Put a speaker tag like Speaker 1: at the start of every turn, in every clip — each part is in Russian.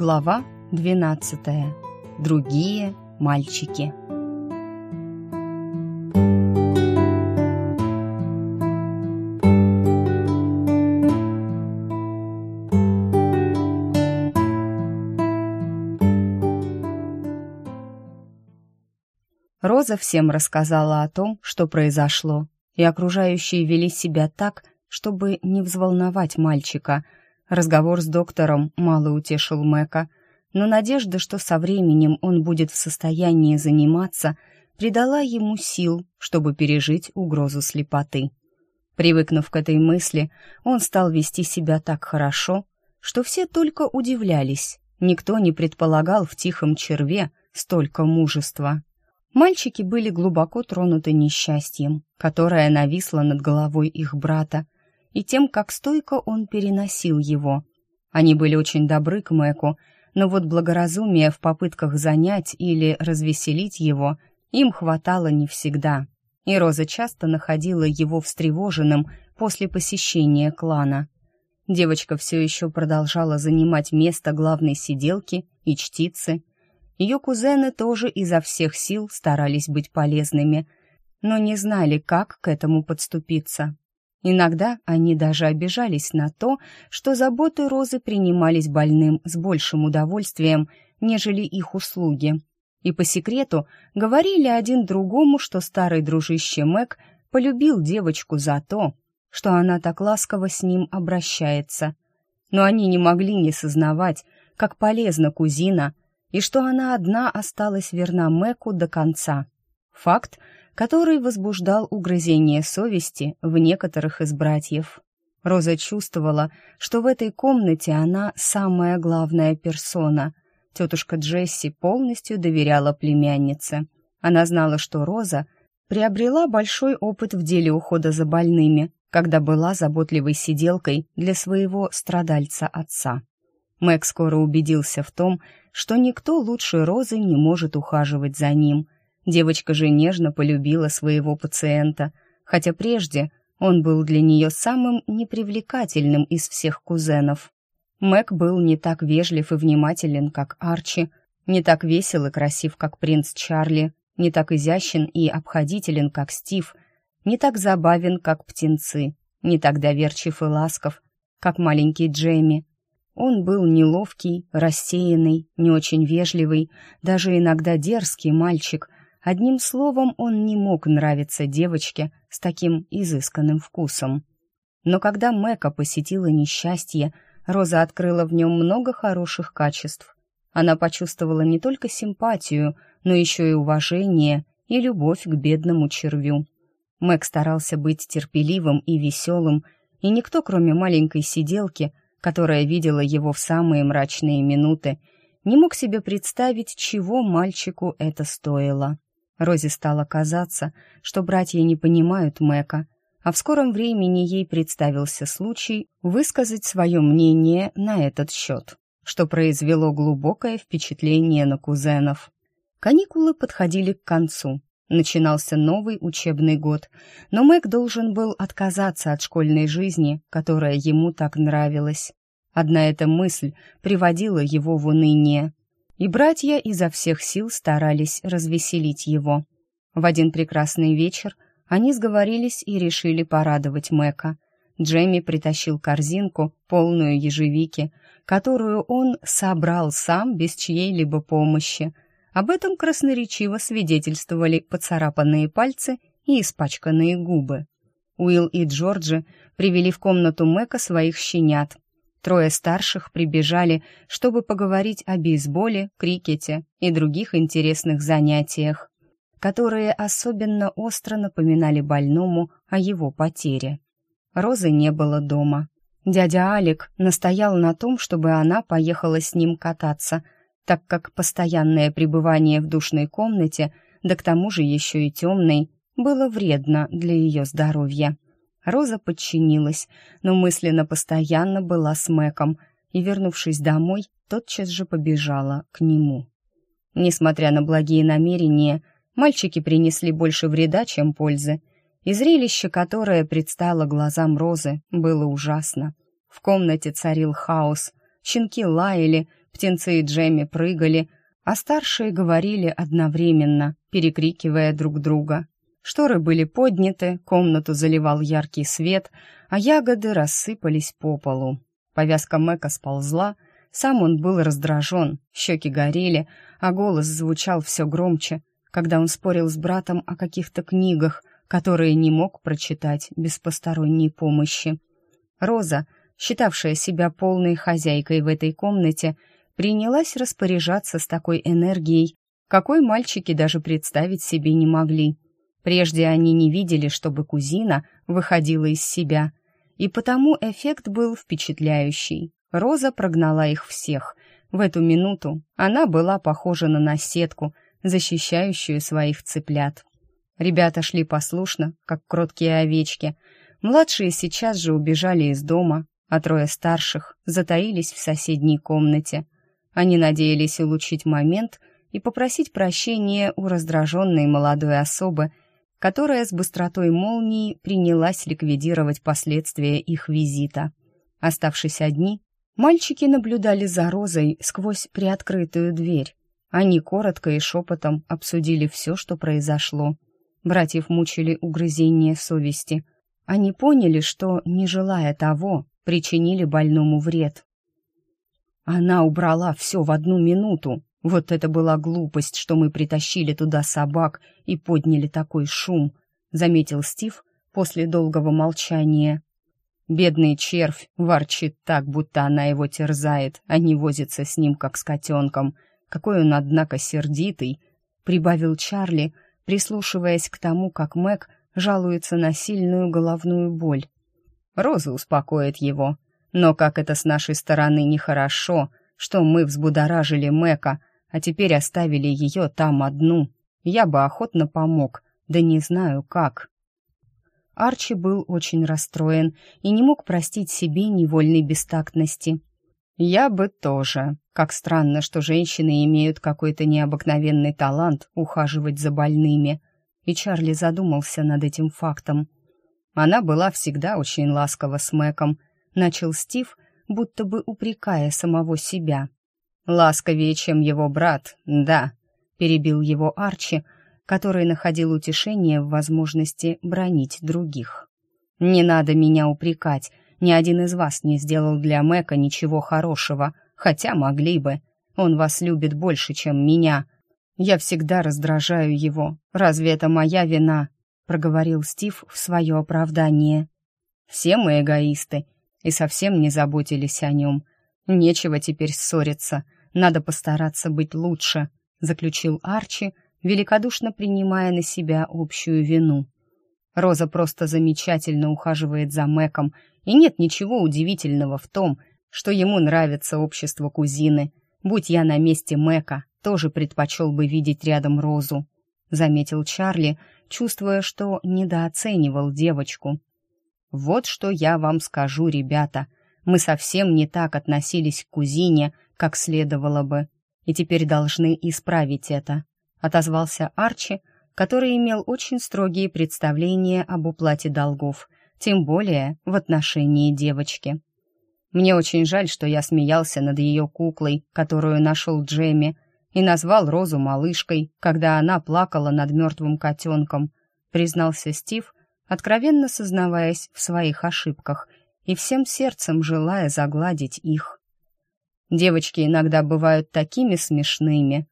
Speaker 1: Глава 12. Другие мальчики. Роза всем рассказала о том, что произошло, и окружающие вели себя так, чтобы не взволновать мальчика – Разговор с доктором мало утешил Мэка, но надежда, что со временем он будет в состоянии заниматься, придала ему сил, чтобы пережить угрозу слепоты. Привыкнув к этой мысли, он стал вести себя так хорошо, что все только удивлялись. Никто не предполагал в тихом черве столько мужества. Мальчики были глубоко тронуты несчастьем, которое нависло над головой их брата, и тем, как стойко он переносил его. Они были очень добры к Мэку, но вот благоразумия в попытках занять или развеселить его им хватало не всегда. И Роза часто находила его встревоженным после посещения клана. Девочка все еще продолжала занимать место главной сиделки и чтицы. Ее кузены тоже изо всех сил старались быть полезными, но не знали, как к этому подступиться. Иногда они даже обижались на то, что заботы Розы принимались больным с большим удовольствием, нежели их услуги. И по секрету говорили один другому, что старый дружище Мэг полюбил девочку за то, что она так ласково с ним обращается. Но они не могли не сознавать, как полезна кузина, и что она одна осталась верна Мэку до конца. Факт, который возбуждал угрызение совести в некоторых из братьев. Роза чувствовала, что в этой комнате она самая главная персона. Тетушка Джесси полностью доверяла племяннице. Она знала, что Роза приобрела большой опыт в деле ухода за больными, когда была заботливой сиделкой для своего страдальца отца. Мэг скоро убедился в том, что никто лучше Розы не может ухаживать за ним – Девочка же нежно полюбила своего пациента, хотя прежде он был для нее самым непривлекательным из всех кузенов. Мэг был не так вежлив и внимателен, как Арчи, не так весел и красив, как принц Чарли, не так изящен и обходителен, как Стив, не так забавен, как птенцы, не так доверчив и ласков, как маленький Джейми. Он был неловкий, рассеянный, не очень вежливый, даже иногда дерзкий мальчик — Одним словом, он не мог нравиться девочке с таким изысканным вкусом. Но когда Мэка посетила несчастье, Роза открыла в нем много хороших качеств. Она почувствовала не только симпатию, но еще и уважение и любовь к бедному червю. Мэг старался быть терпеливым и веселым, и никто, кроме маленькой сиделки, которая видела его в самые мрачные минуты, не мог себе представить, чего мальчику это стоило. Розе стало казаться, что братья не понимают Мэка, а в скором времени ей представился случай высказать свое мнение на этот счет, что произвело глубокое впечатление на кузенов. Каникулы подходили к концу. Начинался новый учебный год, но Мэг должен был отказаться от школьной жизни, которая ему так нравилась. Одна эта мысль приводила его в уныние и братья изо всех сил старались развеселить его. В один прекрасный вечер они сговорились и решили порадовать Мэка. Джейми притащил корзинку, полную ежевики, которую он собрал сам без чьей-либо помощи. Об этом красноречиво свидетельствовали поцарапанные пальцы и испачканные губы. Уилл и Джорджи привели в комнату Мэка своих щенят, Трое старших прибежали, чтобы поговорить о бейсболе, крикете и других интересных занятиях, которые особенно остро напоминали больному о его потере. Розы не было дома. Дядя Алик настоял на том, чтобы она поехала с ним кататься, так как постоянное пребывание в душной комнате, да к тому же еще и темной, было вредно для ее здоровья. Роза подчинилась, но мысленно постоянно была с Мэком и, вернувшись домой, тотчас же побежала к нему. Несмотря на благие намерения, мальчики принесли больше вреда, чем пользы, и зрелище, которое предстало глазам Розы, было ужасно. В комнате царил хаос, щенки лаяли, птенцы и Джемми прыгали, а старшие говорили одновременно, перекрикивая друг друга. Шторы были подняты, комнату заливал яркий свет, а ягоды рассыпались по полу. Повязка Мэка сползла, сам он был раздражен, щеки горели, а голос звучал все громче, когда он спорил с братом о каких-то книгах, которые не мог прочитать без посторонней помощи. Роза, считавшая себя полной хозяйкой в этой комнате, принялась распоряжаться с такой энергией, какой мальчики даже представить себе не могли. Прежде они не видели, чтобы кузина выходила из себя, и потому эффект был впечатляющий. Роза прогнала их всех. В эту минуту она была похожа на наседку, защищающую своих цыплят. Ребята шли послушно, как кроткие овечки. Младшие сейчас же убежали из дома, а трое старших затаились в соседней комнате. Они надеялись улучшить момент и попросить прощения у раздраженной молодой особы, которая с быстротой молнии принялась ликвидировать последствия их визита. Оставшись одни, мальчики наблюдали за Розой сквозь приоткрытую дверь. Они коротко и шепотом обсудили все, что произошло. Братьев мучили угрызения совести. Они поняли, что, не желая того, причинили больному вред. Она убрала все в одну минуту. Вот это была глупость, что мы притащили туда собак и подняли такой шум, заметил Стив после долгого молчания. Бедный червь ворчит так, будто она его терзает, а не возится с ним, как с котенком. Какой он, однако, сердитый, прибавил Чарли, прислушиваясь к тому, как Мэг жалуется на сильную головную боль. Роза успокоит его. Но как это с нашей стороны нехорошо, что мы взбудоражили Мэка, а теперь оставили ее там одну. Я бы охотно помог, да не знаю как. Арчи был очень расстроен и не мог простить себе невольной бестактности. «Я бы тоже. Как странно, что женщины имеют какой-то необыкновенный талант ухаживать за больными». И Чарли задумался над этим фактом. Она была всегда очень ласкова с Мэком, начал Стив, будто бы упрекая самого себя. «Ласковее, чем его брат, да», — перебил его Арчи, который находил утешение в возможности бронить других. «Не надо меня упрекать, ни один из вас не сделал для Мэка ничего хорошего, хотя могли бы. Он вас любит больше, чем меня. Я всегда раздражаю его. Разве это моя вина?» — проговорил Стив в свое оправдание. «Все мы эгоисты и совсем не заботились о нем. Нечего теперь ссориться, надо постараться быть лучше», — заключил Арчи, великодушно принимая на себя общую вину. Роза просто замечательно ухаживает за Мэком, и нет ничего удивительного в том, что ему нравится общество кузины. Будь я на месте Мэка, тоже предпочел бы видеть рядом Розу, заметил Чарли, чувствуя, что недооценивал девочку. Вот что я вам скажу, ребята. Мы совсем не так относились к кузине, как следовало бы, и теперь должны исправить это, отозвался Арчи, который имел очень строгие представления об уплате долгов, тем более в отношении девочки. Мне очень жаль, что я смеялся над ее куклой, которую нашел Джемми, и назвал Розу малышкой, когда она плакала над мертвым котенком, признался Стив, откровенно сознаваясь в своих ошибках и всем сердцем желая загладить их. Девочки иногда бывают такими смешными.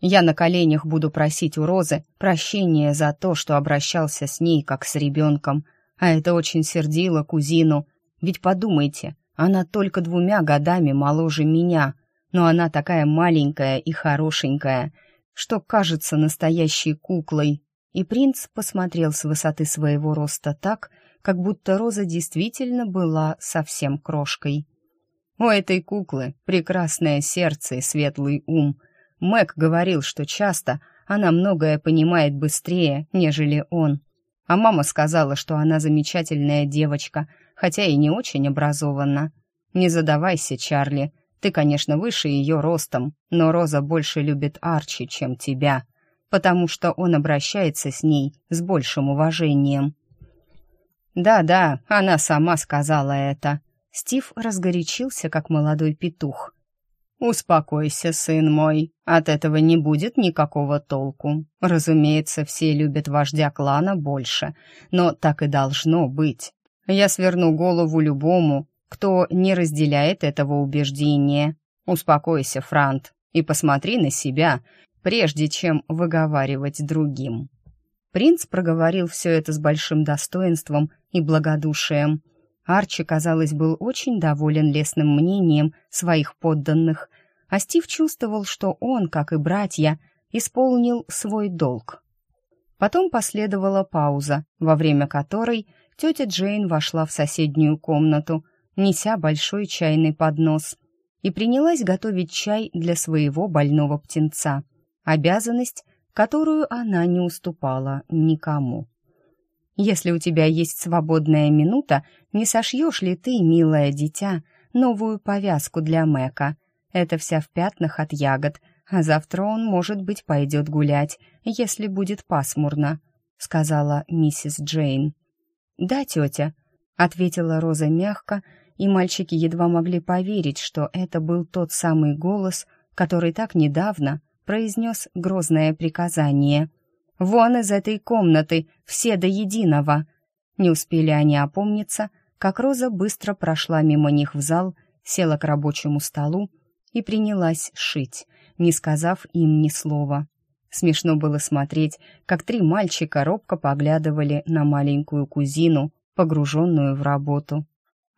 Speaker 1: Я на коленях буду просить у Розы прощения за то, что обращался с ней как с ребенком, а это очень сердило кузину, ведь подумайте, она только двумя годами моложе меня, но она такая маленькая и хорошенькая, что кажется настоящей куклой, и принц посмотрел с высоты своего роста так, как будто Роза действительно была совсем крошкой. У этой куклы прекрасное сердце и светлый ум. Мэг говорил, что часто она многое понимает быстрее, нежели он. А мама сказала, что она замечательная девочка, хотя и не очень образована. Не задавайся, Чарли. Ты, конечно, выше ее ростом, но Роза больше любит Арчи, чем тебя потому что он обращается с ней с большим уважением. «Да-да, она сама сказала это». Стив разгорячился, как молодой петух. «Успокойся, сын мой, от этого не будет никакого толку. Разумеется, все любят вождя клана больше, но так и должно быть. Я сверну голову любому, кто не разделяет этого убеждения. Успокойся, Франт, и посмотри на себя, прежде чем выговаривать другим». Принц проговорил все это с большим достоинством и благодушием. Арчи, казалось, был очень доволен лестным мнением своих подданных, а Стив чувствовал, что он, как и братья, исполнил свой долг. Потом последовала пауза, во время которой тетя Джейн вошла в соседнюю комнату, неся большой чайный поднос, и принялась готовить чай для своего больного птенца. Обязанность, которую она не уступала никому. Если у тебя есть свободная минута, не сошьешь ли ты, милое дитя, новую повязку для Мэка? Это вся в пятнах от ягод, а завтра он, может быть, пойдет гулять, если будет пасмурно», — сказала миссис Джейн. «Да, тетя», — ответила Роза мягко, и мальчики едва могли поверить, что это был тот самый голос, который так недавно произнес грозное приказание — Вон из этой комнаты, все до единого!» Не успели они опомниться, как Роза быстро прошла мимо них в зал, села к рабочему столу и принялась шить, не сказав им ни слова. Смешно было смотреть, как три мальчика робко поглядывали на маленькую кузину, погруженную в работу.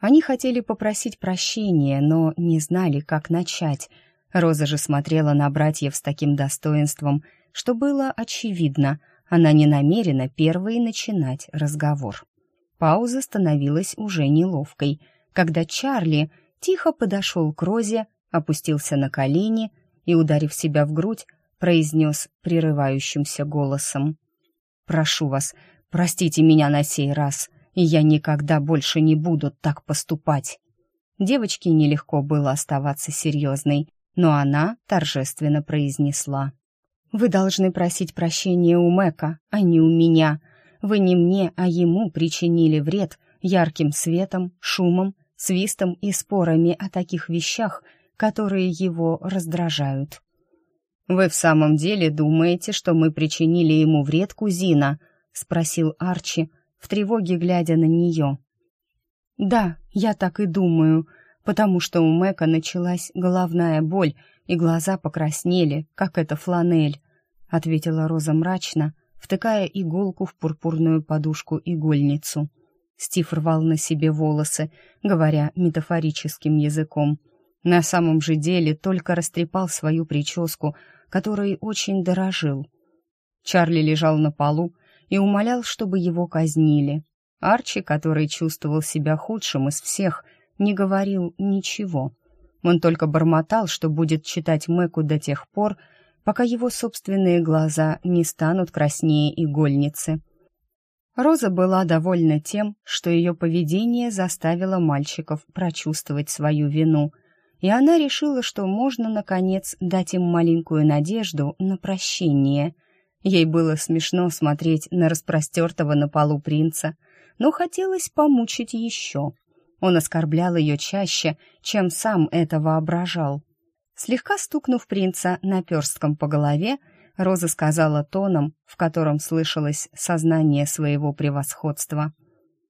Speaker 1: Они хотели попросить прощения, но не знали, как начать. Роза же смотрела на братьев с таким достоинством — что было очевидно, она не намерена первой начинать разговор. Пауза становилась уже неловкой, когда Чарли тихо подошел к Розе, опустился на колени и, ударив себя в грудь, произнес прерывающимся голосом. «Прошу вас, простите меня на сей раз, и я никогда больше не буду так поступать». Девочке нелегко было оставаться серьезной, но она торжественно произнесла. Вы должны просить прощения у Мэка, а не у меня. Вы не мне, а ему причинили вред ярким светом, шумом, свистом и спорами о таких вещах, которые его раздражают. «Вы в самом деле думаете, что мы причинили ему вред, кузина?» — спросил Арчи, в тревоге глядя на нее. «Да, я так и думаю», потому что у Мэка началась головная боль, и глаза покраснели, как эта фланель», — ответила Роза мрачно, втыкая иголку в пурпурную подушку-игольницу. Стив рвал на себе волосы, говоря метафорическим языком. На самом же деле только растрепал свою прическу, которой очень дорожил. Чарли лежал на полу и умолял, чтобы его казнили. Арчи, который чувствовал себя худшим из всех, — не говорил ничего. Он только бормотал, что будет читать Мэку до тех пор, пока его собственные глаза не станут краснее игольницы. Роза была довольна тем, что ее поведение заставило мальчиков прочувствовать свою вину, и она решила, что можно, наконец, дать им маленькую надежду на прощение. Ей было смешно смотреть на распростертого на полу принца, но хотелось помучить еще — он оскорблял ее чаще, чем сам это воображал. Слегка стукнув принца наперстком по голове, Роза сказала тоном, в котором слышалось сознание своего превосходства.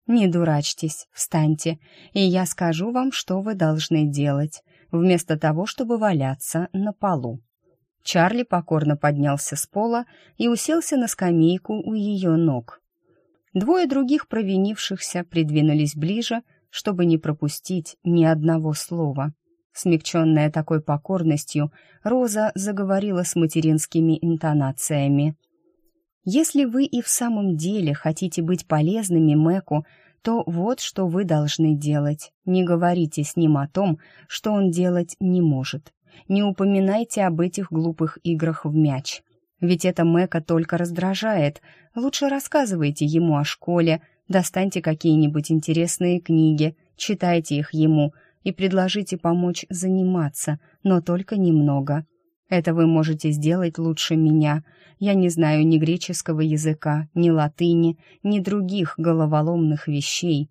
Speaker 1: «Не дурачьтесь, встаньте, и я скажу вам, что вы должны делать, вместо того, чтобы валяться на полу». Чарли покорно поднялся с пола и уселся на скамейку у ее ног. Двое других провинившихся придвинулись ближе, чтобы не пропустить ни одного слова. Смягченная такой покорностью, Роза заговорила с материнскими интонациями. «Если вы и в самом деле хотите быть полезными Мэку, то вот что вы должны делать. Не говорите с ним о том, что он делать не может. Не упоминайте об этих глупых играх в мяч. Ведь это Мэка только раздражает. Лучше рассказывайте ему о школе, Достаньте какие-нибудь интересные книги, читайте их ему и предложите помочь заниматься, но только немного. Это вы можете сделать лучше меня. Я не знаю ни греческого языка, ни латыни, ни других головоломных вещей.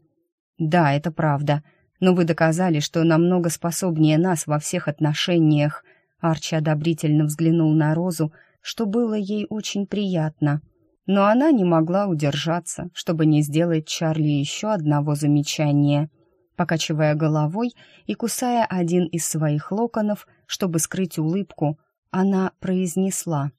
Speaker 1: Да, это правда, но вы доказали, что намного способнее нас во всех отношениях». Арчи одобрительно взглянул на Розу, что было ей очень приятно. Но она не могла удержаться, чтобы не сделать Чарли еще одного замечания. Покачивая головой и кусая один из своих локонов, чтобы скрыть улыбку, она произнесла.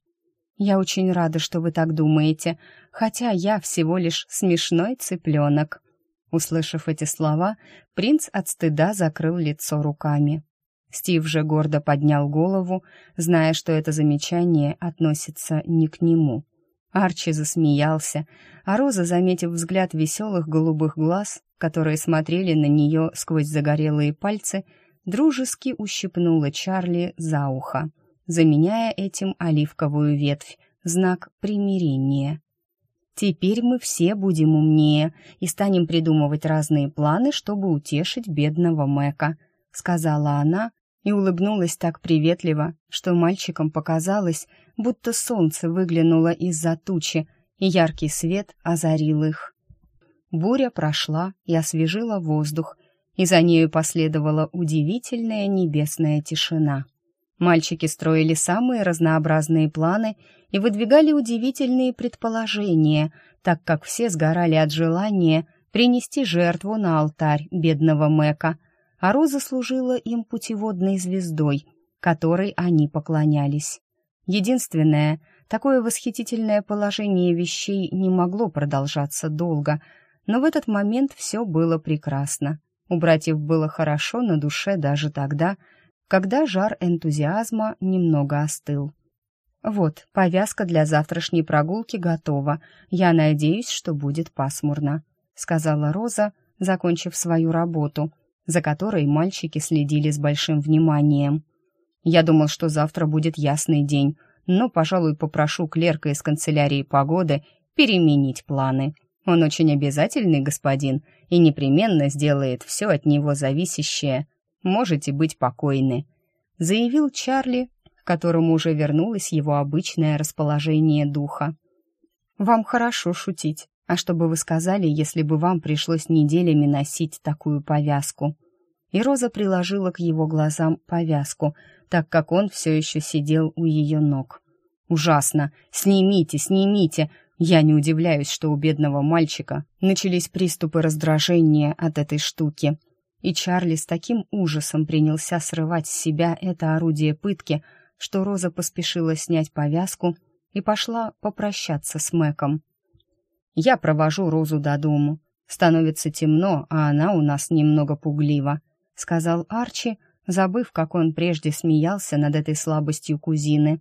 Speaker 1: «Я очень рада, что вы так думаете, хотя я всего лишь смешной цыпленок». Услышав эти слова, принц от стыда закрыл лицо руками. Стив же гордо поднял голову, зная, что это замечание относится не к нему. Арчи засмеялся, а Роза, заметив взгляд веселых голубых глаз, которые смотрели на нее сквозь загорелые пальцы, дружески ущипнула Чарли за ухо, заменяя этим оливковую ветвь, знак примирения. «Теперь мы все будем умнее и станем придумывать разные планы, чтобы утешить бедного Мэка», — сказала она, и улыбнулась так приветливо, что мальчикам показалось, будто солнце выглянуло из-за тучи, и яркий свет озарил их. Буря прошла и освежила воздух, и за нею последовала удивительная небесная тишина. Мальчики строили самые разнообразные планы и выдвигали удивительные предположения, так как все сгорали от желания принести жертву на алтарь бедного Мэка — а Роза служила им путеводной звездой, которой они поклонялись. Единственное, такое восхитительное положение вещей не могло продолжаться долго, но в этот момент все было прекрасно. У братьев было хорошо на душе даже тогда, когда жар энтузиазма немного остыл. «Вот, повязка для завтрашней прогулки готова. Я надеюсь, что будет пасмурно», — сказала Роза, закончив свою работу, за которой мальчики следили с большим вниманием. Я думал, что завтра будет ясный день, но, пожалуй, попрошу клерка из канцелярии погоды переменить планы. Он очень обязательный господин и непременно сделает все от него зависящее. Можете быть покойны», — заявил Чарли, которому уже вернулось его обычное расположение духа. «Вам хорошо шутить. А что бы вы сказали, если бы вам пришлось неделями носить такую повязку? И Роза приложила к его глазам повязку, так как он все еще сидел у ее ног. «Ужасно! Снимите, снимите!» Я не удивляюсь, что у бедного мальчика начались приступы раздражения от этой штуки. И Чарли с таким ужасом принялся срывать с себя это орудие пытки, что Роза поспешила снять повязку и пошла попрощаться с Мэком. Я провожу Розу до дому. Становится темно, а она у нас немного пуглива», — сказал Арчи, забыв, как он прежде смеялся над этой слабостью кузины.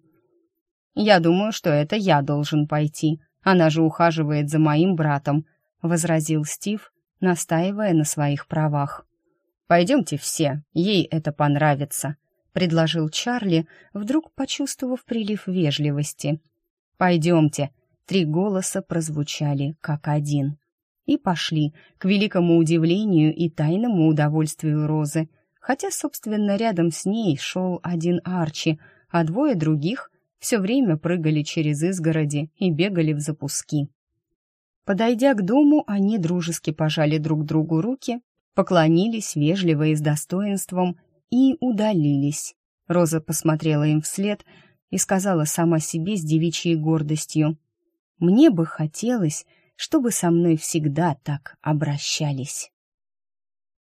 Speaker 1: «Я думаю, что это я должен пойти. Она же ухаживает за моим братом», — возразил Стив, настаивая на своих правах. «Пойдемте все, ей это понравится», — предложил Чарли, вдруг почувствовав прилив вежливости. «Пойдемте», Три голоса прозвучали как один. И пошли, к великому удивлению и тайному удовольствию Розы, хотя, собственно, рядом с ней шел один Арчи, а двое других все время прыгали через изгороди и бегали в запуски. Подойдя к дому, они дружески пожали друг другу руки, поклонились вежливо и с достоинством и удалились. Роза посмотрела им вслед и сказала сама себе с девичьей гордостью — мне бы хотелось, чтобы со мной всегда так обращались.